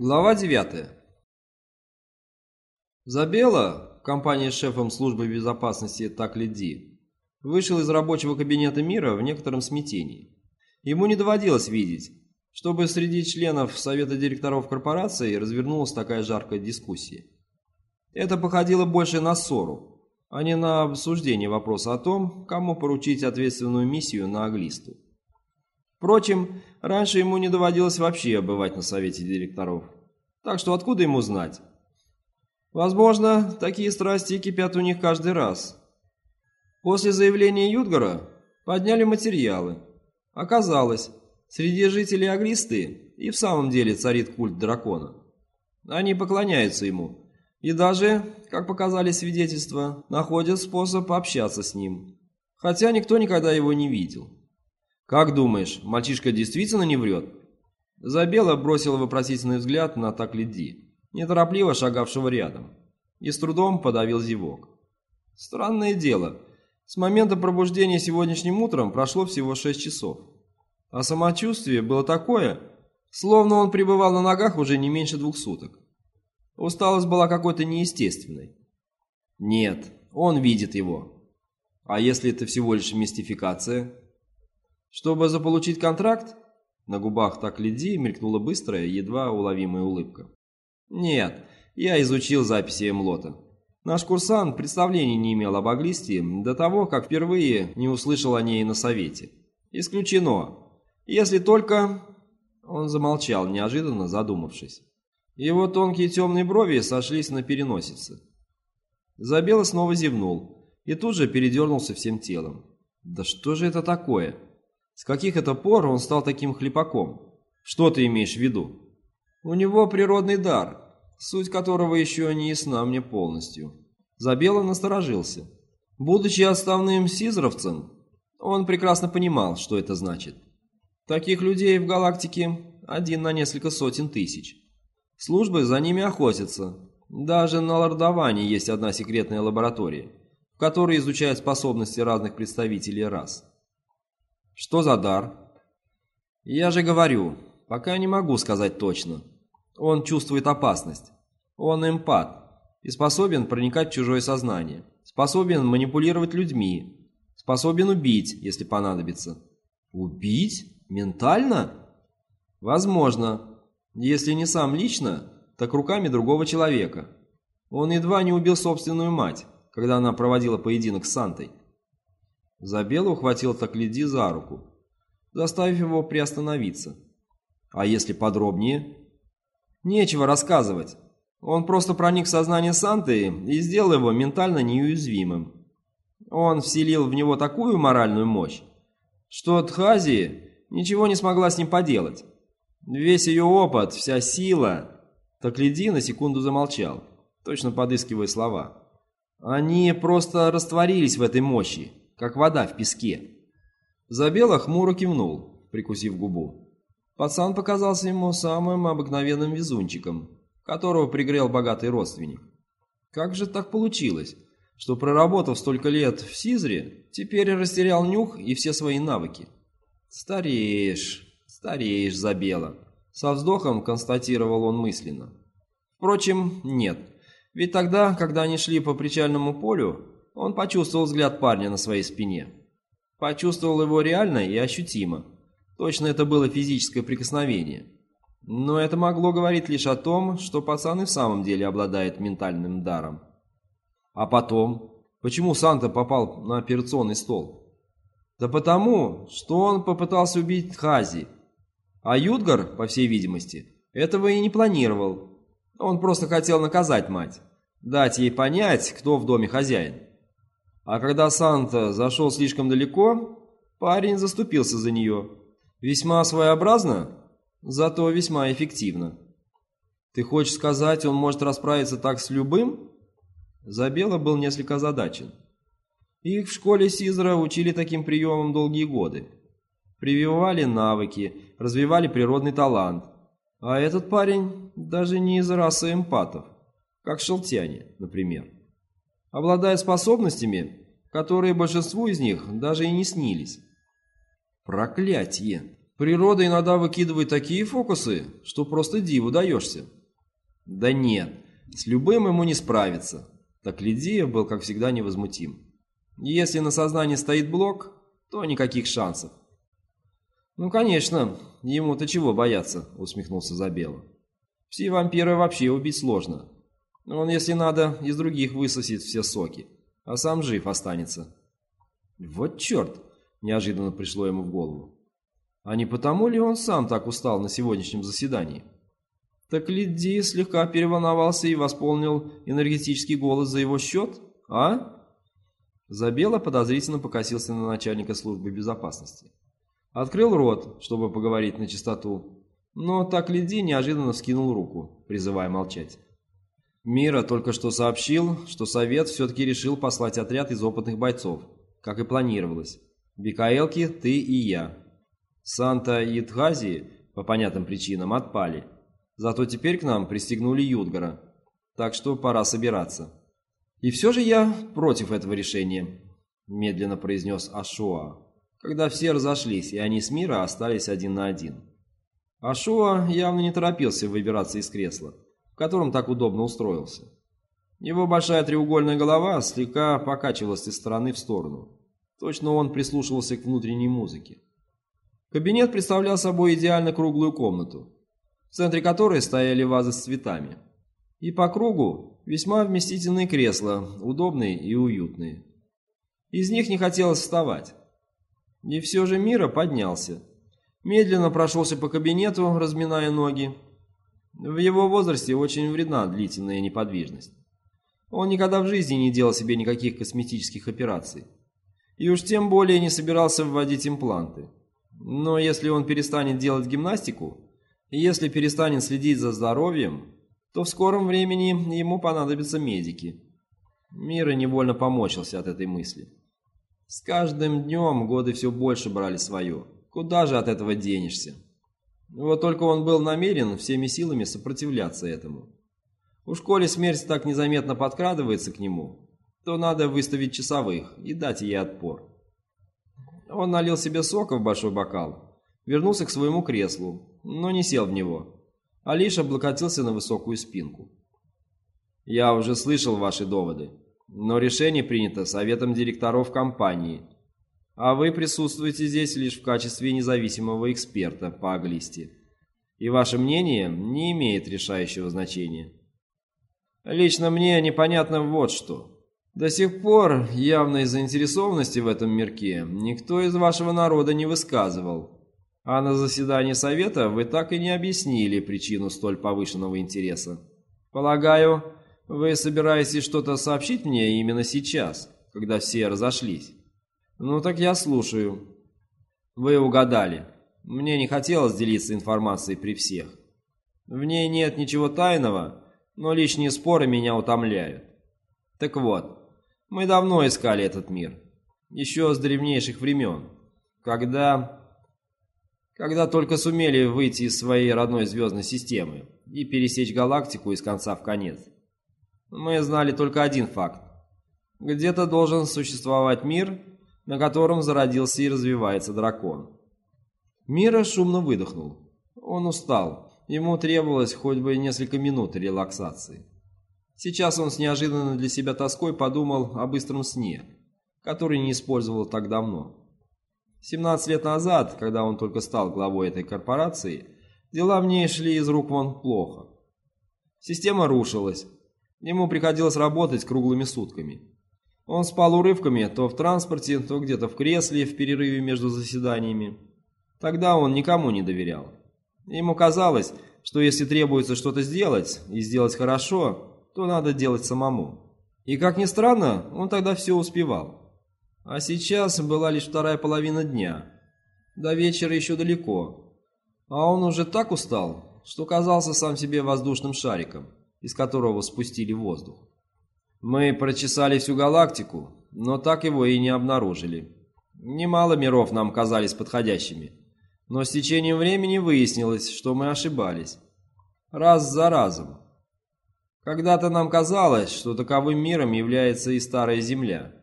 Глава 9. Забела, компания с шефом службы безопасности Таклиди, вышел из рабочего кабинета мира в некотором смятении. Ему не доводилось видеть, чтобы среди членов Совета директоров корпорации развернулась такая жаркая дискуссия. Это походило больше на ссору, а не на обсуждение вопроса о том, кому поручить ответственную миссию на Аглисту. Впрочем, раньше ему не доводилось вообще бывать на совете директоров. Так что откуда ему знать? Возможно, такие страсти кипят у них каждый раз. После заявления Юдгара подняли материалы. Оказалось, среди жителей Аглисты и в самом деле царит культ дракона. Они поклоняются ему и даже, как показали свидетельства, находят способ общаться с ним. Хотя никто никогда его не видел. «Как думаешь, мальчишка действительно не врет?» Забела бросила вопросительный взгляд на Таклиди, неторопливо шагавшего рядом, и с трудом подавил зевок. Странное дело, с момента пробуждения сегодняшним утром прошло всего шесть часов, а самочувствие было такое, словно он пребывал на ногах уже не меньше двух суток. Усталость была какой-то неестественной. Нет, он видит его. А если это всего лишь мистификация? Чтобы заполучить контракт, на губах так леди мелькнула быстрая, едва уловимая улыбка. Нет, я изучил записи Эмлота. Наш курсант представления не имел об Аглисте до того, как впервые не услышал о ней на совете. Исключено. Если только... Он замолчал, неожиданно задумавшись. Его тонкие темные брови сошлись на переносице. Забело снова зевнул и тут же передернулся всем телом. «Да что же это такое?» С каких это пор он стал таким хлепаком? Что ты имеешь в виду? У него природный дар, суть которого еще не ясна мне полностью. Забело насторожился. Будучи отставным сизровцем, он прекрасно понимал, что это значит. Таких людей в галактике один на несколько сотен тысяч. Службы за ними охотятся. Даже на Лордовании есть одна секретная лаборатория, в которой изучают способности разных представителей рас. Что за дар? Я же говорю, пока не могу сказать точно. Он чувствует опасность. Он эмпат и способен проникать в чужое сознание. Способен манипулировать людьми. Способен убить, если понадобится. Убить? Ментально? Возможно. Если не сам лично, так руками другого человека. Он едва не убил собственную мать, когда она проводила поединок с Сантой. Забелу ухватил Таклиди за руку, заставив его приостановиться. А если подробнее? Нечего рассказывать. Он просто проник в сознание Санты и сделал его ментально неуязвимым. Он вселил в него такую моральную мощь, что Тхази ничего не смогла с ним поделать. Весь ее опыт, вся сила... Таклиди на секунду замолчал, точно подыскивая слова. Они просто растворились в этой мощи как вода в песке. Забело хмуро кивнул, прикусив губу. Пацан показался ему самым обыкновенным везунчиком, которого пригрел богатый родственник. Как же так получилось, что, проработав столько лет в Сизре, теперь растерял нюх и все свои навыки? Стареешь, стареешь, Забело. Со вздохом констатировал он мысленно. Впрочем, нет. Ведь тогда, когда они шли по причальному полю, он почувствовал взгляд парня на своей спине. Почувствовал его реально и ощутимо. Точно это было физическое прикосновение. Но это могло говорить лишь о том, что пацан и в самом деле обладает ментальным даром. А потом, почему Санта попал на операционный стол? Да потому, что он попытался убить Хази. А Юдгар, по всей видимости, этого и не планировал. Он просто хотел наказать мать, дать ей понять, кто в доме хозяин. А когда Санта зашел слишком далеко, парень заступился за нее. Весьма своеобразно, зато весьма эффективно. Ты хочешь сказать, он может расправиться так с любым? Забела был несколько озадачен. Их в школе Сизра учили таким приемам долгие годы. Прививали навыки, развивали природный талант. А этот парень даже не из расы эмпатов, как шелтяне, например обладает способностями, которые большинству из них даже и не снились. Проклятие! Природа иногда выкидывает такие фокусы, что просто диву даешься. Да нет, с любым ему не справиться. Так Лидия был, как всегда, невозмутим. Если на сознании стоит блок, то никаких шансов. «Ну, конечно, ему-то чего бояться?» — усмехнулся Забела. «Все вампиры вообще убить сложно. Он, если надо, из других высосет все соки, а сам жив останется». «Вот черт!» — неожиданно пришло ему в голову. А не потому ли он сам так устал на сегодняшнем заседании? Так Лидди слегка переволновался и восполнил энергетический голос за его счет, а? Забела подозрительно покосился на начальника службы безопасности. Открыл рот, чтобы поговорить на чистоту, но так Лидди неожиданно вскинул руку, призывая молчать. Мира только что сообщил, что Совет все-таки решил послать отряд из опытных бойцов, как и планировалось. Бикаэлки, ты и я. Санта и Тхази по понятным причинам отпали. Зато теперь к нам пристегнули Юдгара. Так что пора собираться. И все же я против этого решения, медленно произнес Ашуа, когда все разошлись, и они с мира остались один на один. Ашуа явно не торопился выбираться из кресла, котором так удобно устроился. Его большая треугольная голова слегка покачивалась из стороны в сторону. Точно он прислушивался к внутренней музыке. Кабинет представлял собой идеально круглую комнату, в центре которой стояли вазы с цветами. И по кругу весьма вместительные кресла, удобные и уютные. Из них не хотелось вставать. И все же Мира поднялся. Медленно прошелся по кабинету, разминая ноги. В его возрасте очень вредна длительная неподвижность. Он никогда в жизни не делал себе никаких косметических операций. И уж тем более не собирался вводить импланты. Но если он перестанет делать гимнастику, и если перестанет следить за здоровьем, то в скором времени ему понадобятся медики. Мира невольно помочился от этой мысли. С каждым днем годы все больше брали свое. Куда же от этого денешься? Вот только он был намерен всеми силами сопротивляться этому. Уж коли смерть так незаметно подкрадывается к нему, то надо выставить часовых и дать ей отпор. Он налил себе сока в большой бокал, вернулся к своему креслу, но не сел в него, а лишь облокотился на высокую спинку. «Я уже слышал ваши доводы, но решение принято советом директоров компании, а вы присутствуете здесь лишь в качестве независимого эксперта по оглисти, и ваше мнение не имеет решающего значения. Лично мне непонятно вот что». До сих пор явной заинтересованности в этом мирке никто из вашего народа не высказывал. А на заседании совета вы так и не объяснили причину столь повышенного интереса. Полагаю, вы собираетесь что-то сообщить мне именно сейчас, когда все разошлись? Ну так я слушаю. Вы угадали. Мне не хотелось делиться информацией при всех. В ней нет ничего тайного, но лишние споры меня утомляют. Так вот, мы давно искали этот мир. Еще с древнейших времен. Когда... Когда только сумели выйти из своей родной звездной системы и пересечь галактику из конца в конец. Мы знали только один факт. Где-то должен существовать мир, на котором зародился и развивается дракон. Мира шумно выдохнул. Он устал. Ему требовалось хоть бы несколько минут релаксации. Сейчас он с неожиданной для себя тоской подумал о быстром сне, который не использовал так давно. 17 лет назад, когда он только стал главой этой корпорации, дела в ней шли из рук вон плохо. Система рушилась. Ему приходилось работать круглыми сутками. Он спал урывками то в транспорте, то где-то в кресле в перерыве между заседаниями. Тогда он никому не доверял. Ему казалось, что если требуется что-то сделать, и сделать хорошо, то надо делать самому. И как ни странно, он тогда все успевал. А сейчас была лишь вторая половина дня. До вечера еще далеко. А он уже так устал, что казался сам себе воздушным шариком, из которого спустили воздух. Мы прочесали всю галактику, но так его и не обнаружили. Немало миров нам казались подходящими, но с течением времени выяснилось, что мы ошибались. Раз за разом. Когда-то нам казалось, что таковым миром является и Старая Земля.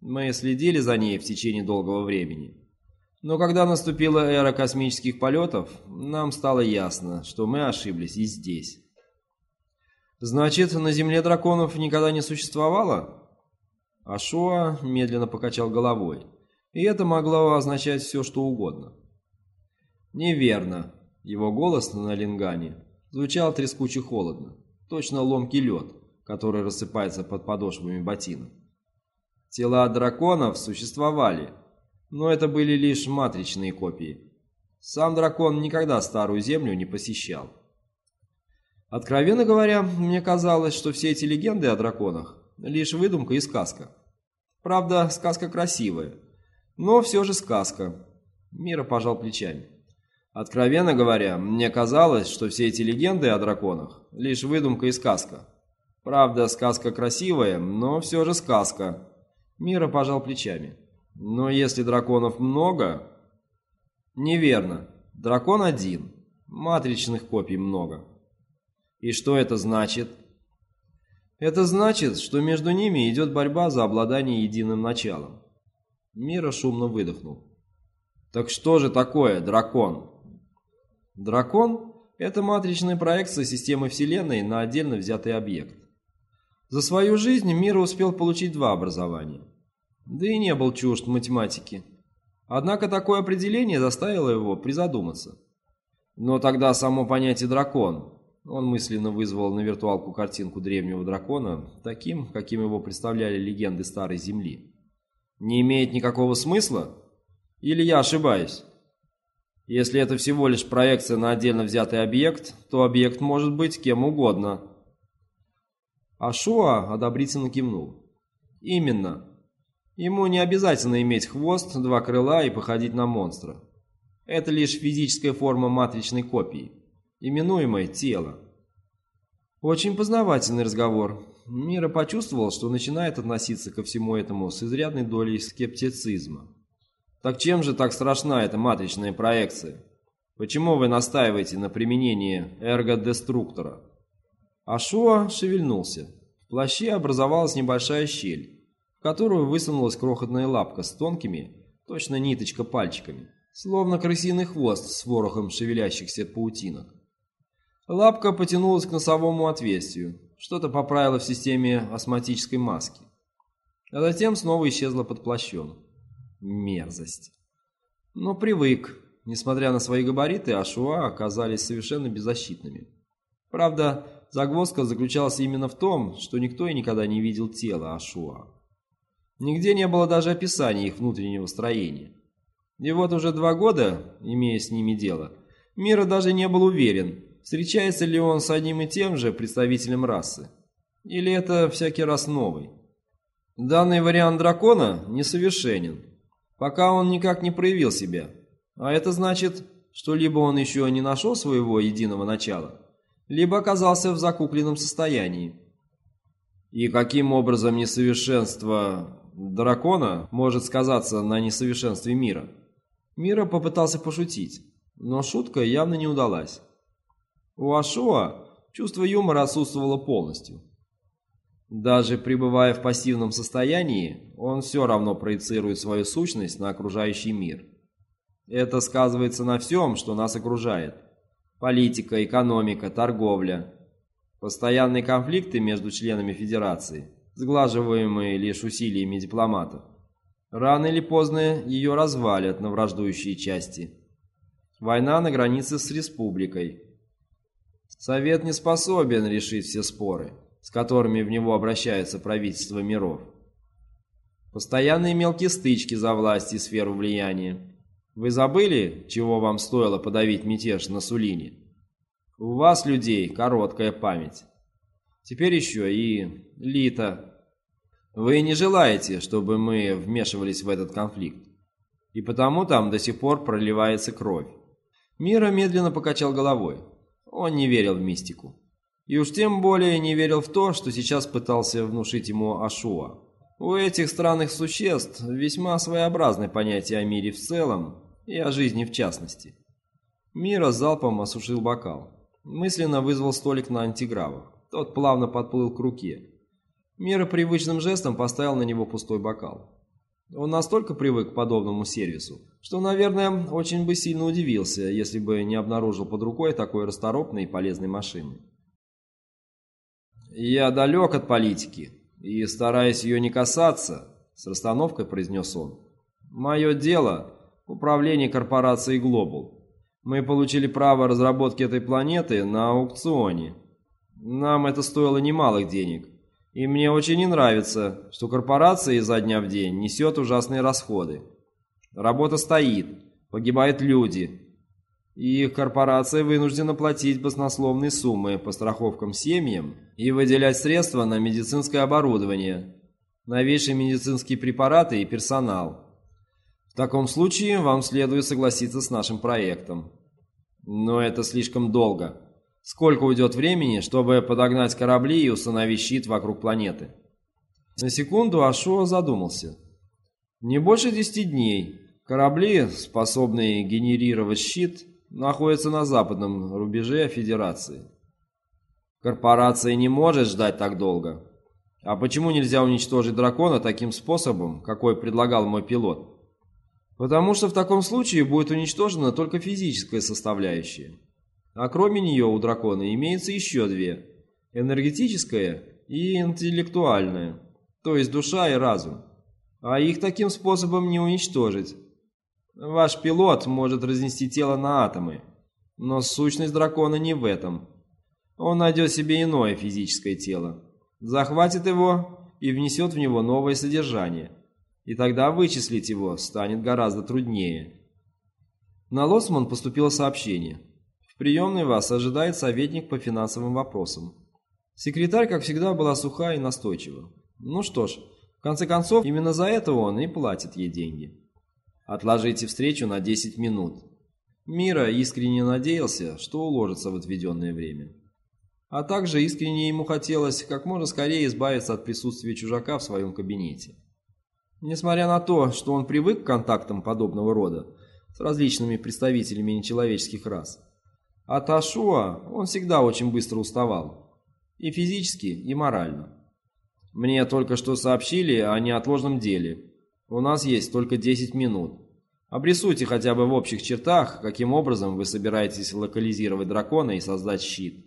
Мы следили за ней в течение долгого времени. Но когда наступила эра космических полетов, нам стало ясно, что мы ошиблись и здесь. Значит, на Земле драконов никогда не существовало? Ашуа медленно покачал головой, и это могло означать все, что угодно. Неверно. Его голос на лингане звучал трескуче холодно, точно ломкий лед, который рассыпается под подошвами ботинок. Тела драконов существовали, но это были лишь матричные копии. Сам дракон никогда Старую Землю не посещал. Откровенно говоря, мне казалось, что все эти легенды о драконах – лишь выдумка и сказка. Правда, сказка красивая, но все же сказка. Мира пожал плечами. Откровенно говоря, мне казалось, что все эти легенды о драконах – лишь выдумка и сказка. Правда, сказка красивая, но все же сказка. Мира пожал плечами. Но если драконов много... Неверно. Дракон один. Матричных копий много. И что это значит? Это значит, что между ними идет борьба за обладание единым началом. Мира шумно выдохнул. Так что же такое дракон? Дракон – это матричная проекция системы Вселенной на отдельно взятый объект. За свою жизнь Мира успел получить два образования – да и не был чужд математики. Однако такое определение заставило его призадуматься. Но тогда само понятие «дракон» Он мысленно вызвал на виртуалку картинку древнего дракона, таким, каким его представляли легенды Старой Земли. Не имеет никакого смысла? Или я ошибаюсь? Если это всего лишь проекция на отдельно взятый объект, то объект может быть кем угодно. Ашуа одобрительно кивнул. Именно. Ему не обязательно иметь хвост, два крыла и походить на монстра. Это лишь физическая форма матричной копии, именуемая тело. Очень познавательный разговор. Мира почувствовал, что начинает относиться ко всему этому с изрядной долей скептицизма. Так чем же так страшна эта матричная проекция? Почему вы настаиваете на применении эргодеструктора? Ашуа шевельнулся. В плаще образовалась небольшая щель в которую высунулась крохотная лапка с тонкими, точно ниточка пальчиками, словно крысиный хвост с ворохом шевелящихся паутинок. Лапка потянулась к носовому отверстию, что-то поправила в системе астматической маски, а затем снова исчезла под плащом. Мерзость. Но привык. Несмотря на свои габариты, Ашуа оказались совершенно беззащитными. Правда, загвоздка заключалась именно в том, что никто и никогда не видел тела Ашуа. Нигде не было даже описания их внутреннего строения. И вот уже два года, имея с ними дело, Мира даже не был уверен, встречается ли он с одним и тем же представителем расы. Или это всякий раз новый. Данный вариант дракона несовершенен, пока он никак не проявил себя. А это значит, что либо он еще не нашел своего единого начала, либо оказался в закупленном состоянии. И каким образом несовершенство дракона может сказаться на несовершенстве мира. Мира попытался пошутить, но шутка явно не удалась. У Ашуа чувство юмора отсутствовало полностью. Даже пребывая в пассивном состоянии, он все равно проецирует свою сущность на окружающий мир. Это сказывается на всем, что нас окружает. Политика, экономика, торговля. Постоянные конфликты между членами Федерации – сглаживаемые лишь усилиями дипломатов. Рано или поздно ее развалят на враждующие части. Война на границе с республикой. Совет не способен решить все споры, с которыми в него обращаются правительства миров. Постоянные мелкие стычки за власть и сферу влияния. Вы забыли, чего вам стоило подавить мятеж на Сулине? У вас, людей, короткая память. Теперь еще и Лита. Вы не желаете, чтобы мы вмешивались в этот конфликт. И потому там до сих пор проливается кровь. Мира медленно покачал головой. Он не верил в мистику. И уж тем более не верил в то, что сейчас пытался внушить ему Ашуа. У этих странных существ весьма своеобразное понятие о мире в целом и о жизни в частности. Мира залпом осушил бокал. Мысленно вызвал столик на антигравах. Тот плавно подплыл к руке. Мира привычным жестом поставил на него пустой бокал. Он настолько привык к подобному сервису, что, наверное, очень бы сильно удивился, если бы не обнаружил под рукой такой расторопной и полезной машины. «Я далек от политики и стараюсь ее не касаться», — с расстановкой произнес он. «Мое дело — управление корпорацией Global. Мы получили право разработки этой планеты на аукционе. Нам это стоило немалых денег». И мне очень не нравится, что корпорация изо дня в день несет ужасные расходы. Работа стоит, погибают люди, и их корпорация вынуждена платить баснословные суммы по страховкам семьям и выделять средства на медицинское оборудование, новейшие медицинские препараты и персонал. В таком случае вам следует согласиться с нашим проектом. Но это слишком долго. Сколько уйдет времени, чтобы подогнать корабли и установить щит вокруг планеты? На секунду Ашо задумался. Не больше десяти дней. Корабли, способные генерировать щит, находятся на западном рубеже Федерации. Корпорация не может ждать так долго. А почему нельзя уничтожить дракона таким способом, какой предлагал мой пилот? Потому что в таком случае будет уничтожена только физическая составляющая. А кроме нее у дракона имеется еще две – энергетическая и интеллектуальная, то есть душа и разум. А их таким способом не уничтожить. Ваш пилот может разнести тело на атомы, но сущность дракона не в этом. Он найдет себе иное физическое тело, захватит его и внесет в него новое содержание, и тогда вычислить его станет гораздо труднее. На Лосман поступило сообщение – приемной вас ожидает советник по финансовым вопросам. Секретарь, как всегда, была суха и настойчива. Ну что ж, в конце концов, именно за это он и платит ей деньги. Отложите встречу на 10 минут. Мира искренне надеялся, что уложится в отведенное время. А также искренне ему хотелось как можно скорее избавиться от присутствия чужака в своем кабинете. Несмотря на то, что он привык к контактам подобного рода с различными представителями нечеловеческих рас, от Ашуа он всегда очень быстро уставал. И физически, и морально. Мне только что сообщили о неотложном деле. У нас есть только 10 минут. Обрисуйте хотя бы в общих чертах, каким образом вы собираетесь локализировать дракона и создать щит.